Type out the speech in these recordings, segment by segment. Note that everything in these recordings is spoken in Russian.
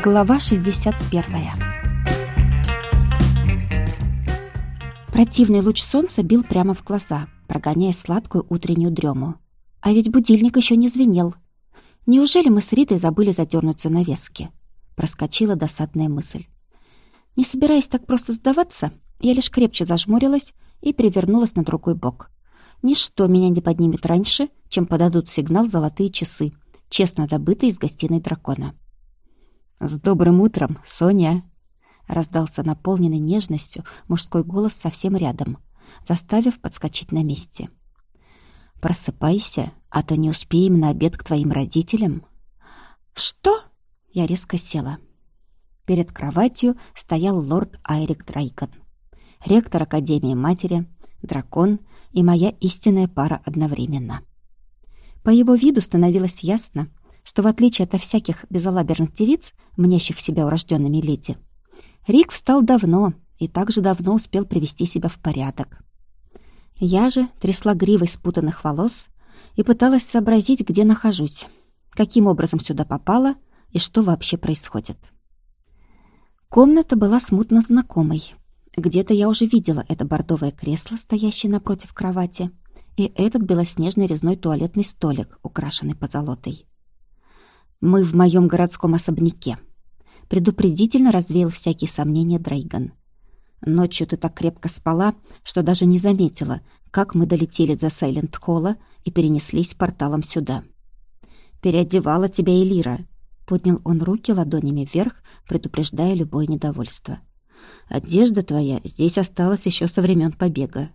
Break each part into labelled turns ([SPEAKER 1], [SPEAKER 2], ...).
[SPEAKER 1] Глава 61 Противный луч солнца бил прямо в глаза, прогоняя сладкую утреннюю дрему. А ведь будильник еще не звенел. Неужели мы с Ритой забыли задернуться на вески? Проскочила досадная мысль. Не собираясь так просто сдаваться, я лишь крепче зажмурилась и перевернулась на другой бок. Ничто меня не поднимет раньше, чем подадут сигнал золотые часы, честно добытые из гостиной дракона. «С добрым утром, Соня!» Раздался наполненный нежностью мужской голос совсем рядом, заставив подскочить на месте. «Просыпайся, а то не успеем на обед к твоим родителям». «Что?» Я резко села. Перед кроватью стоял лорд Айрик Драйкон, ректор Академии Матери, дракон и моя истинная пара одновременно. По его виду становилось ясно, что в отличие от всяких безалаберных девиц, мнящих себя урожденными леди, Рик встал давно и также давно успел привести себя в порядок. Я же трясла гривой спутанных волос и пыталась сообразить, где нахожусь, каким образом сюда попала и что вообще происходит. Комната была смутно знакомой. Где-то я уже видела это бордовое кресло, стоящее напротив кровати, и этот белоснежный резной туалетный столик, украшенный позолотой. «Мы в моем городском особняке», — предупредительно развеял всякие сомнения Дрейган. «Ночью ты так крепко спала, что даже не заметила, как мы долетели за Сайленд-Холла и перенеслись порталом сюда. Переодевала тебя Элира», — поднял он руки ладонями вверх, предупреждая любое недовольство. «Одежда твоя здесь осталась еще со времен побега».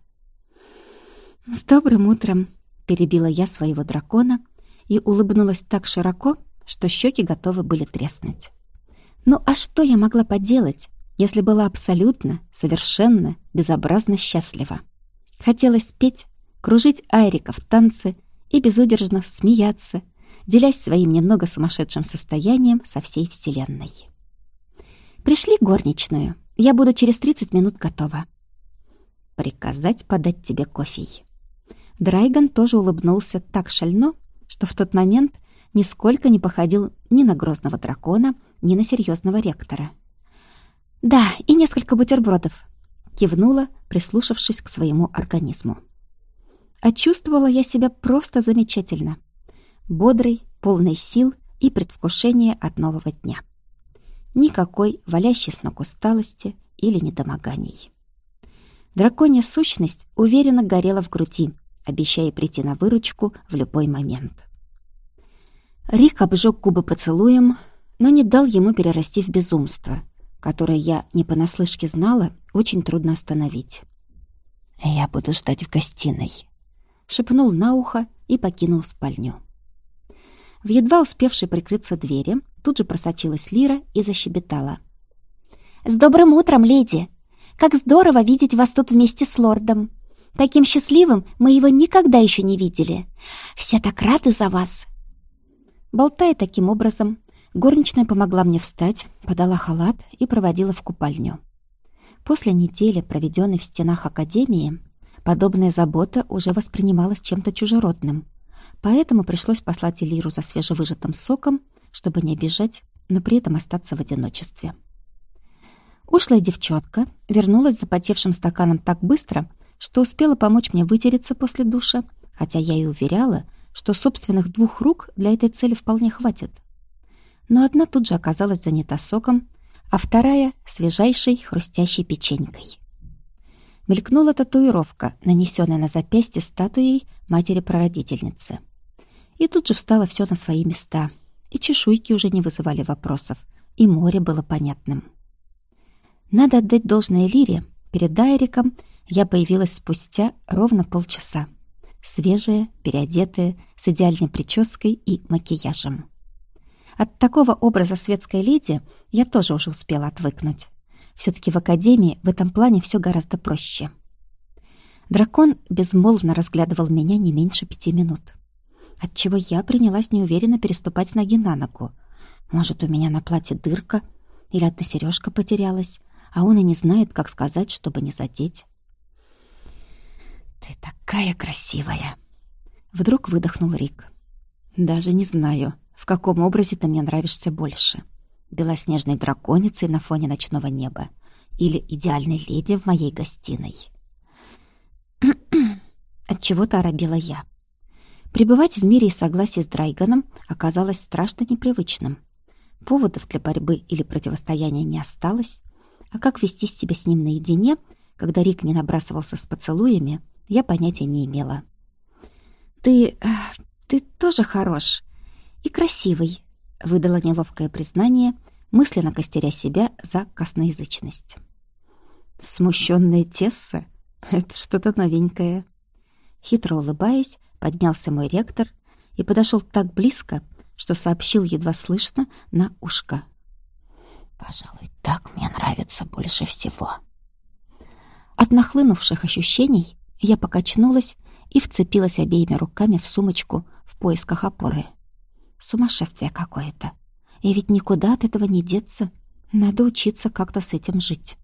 [SPEAKER 1] «С добрым утром!» — перебила я своего дракона и улыбнулась так широко, что щеки готовы были треснуть. Ну а что я могла поделать, если была абсолютно, совершенно, безобразно счастлива? Хотелось петь, кружить Айрика в танце и безудержно смеяться, делясь своим немного сумасшедшим состоянием со всей Вселенной. «Пришли горничную. Я буду через 30 минут готова». «Приказать подать тебе кофе». Драйган тоже улыбнулся так шально, что в тот момент нисколько не походил ни на грозного дракона, ни на серьезного ректора. «Да, и несколько бутербродов», — кивнула, прислушавшись к своему организму. А чувствовала я себя просто замечательно. Бодрый, полный сил и предвкушения от нового дня. Никакой валящей с ног усталости или недомоганий. Драконья сущность уверенно горела в груди, обещая прийти на выручку в любой момент. Рик обжег губы поцелуем, но не дал ему перерасти в безумство, которое я не понаслышке знала, очень трудно остановить. «Я буду ждать в гостиной», — шепнул на ухо и покинул спальню. В едва успевшей прикрыться двери тут же просочилась Лира и защебетала. «С добрым утром, леди! Как здорово видеть вас тут вместе с лордом! Таким счастливым мы его никогда еще не видели! Все так рады за вас! Болтая таким образом, горничная помогла мне встать, подала халат и проводила в купальню. После недели, проведенной в стенах академии, подобная забота уже воспринималась чем-то чужеродным, поэтому пришлось послать Элиру за свежевыжатым соком, чтобы не обижать, но при этом остаться в одиночестве. Ушлая девчонка вернулась с запотевшим стаканом так быстро, что успела помочь мне вытереться после душа, хотя я и уверяла, что собственных двух рук для этой цели вполне хватит. Но одна тут же оказалась занята соком, а вторая — свежайшей хрустящей печенькой. Мелькнула татуировка, нанесенная на запястье статуей матери-прародительницы. И тут же встало все на свои места, и чешуйки уже не вызывали вопросов, и море было понятным. Надо отдать должное Лире, перед Айриком я появилась спустя ровно полчаса свежая, переодетая, с идеальной прической и макияжем. От такого образа светской леди я тоже уже успела отвыкнуть. Все-таки в академии в этом плане все гораздо проще. Дракон безмолвно разглядывал меня не меньше пяти минут. Отчего я принялась неуверенно переступать ноги на ногу. Может, у меня на платье дырка или одна сережка потерялась, а он и не знает, как сказать, чтобы не задеть. «Ты такая красивая!» Вдруг выдохнул Рик. «Даже не знаю, в каком образе ты мне нравишься больше. белоснежной драконицей на фоне ночного неба или идеальной леди в моей гостиной. От чего-то оробела я. Пребывать в мире и согласии с Драйганом оказалось страшно непривычным. Поводов для борьбы или противостояния не осталось, а как вести себя с ним наедине, когда Рик не набрасывался с поцелуями, я понятия не имела. «Ты... Э, ты тоже хорош и красивый», — выдала неловкое признание, мысленно костеря себя за косноязычность. Смущенная Тесса — это что-то новенькое. Хитро улыбаясь, поднялся мой ректор и подошел так близко, что сообщил едва слышно на ушко. «Пожалуй, так мне нравится больше всего». От нахлынувших ощущений я покачнулась и вцепилась обеими руками в сумочку в поисках опоры. Сумасшествие какое-то. И ведь никуда от этого не деться. Надо учиться как-то с этим жить.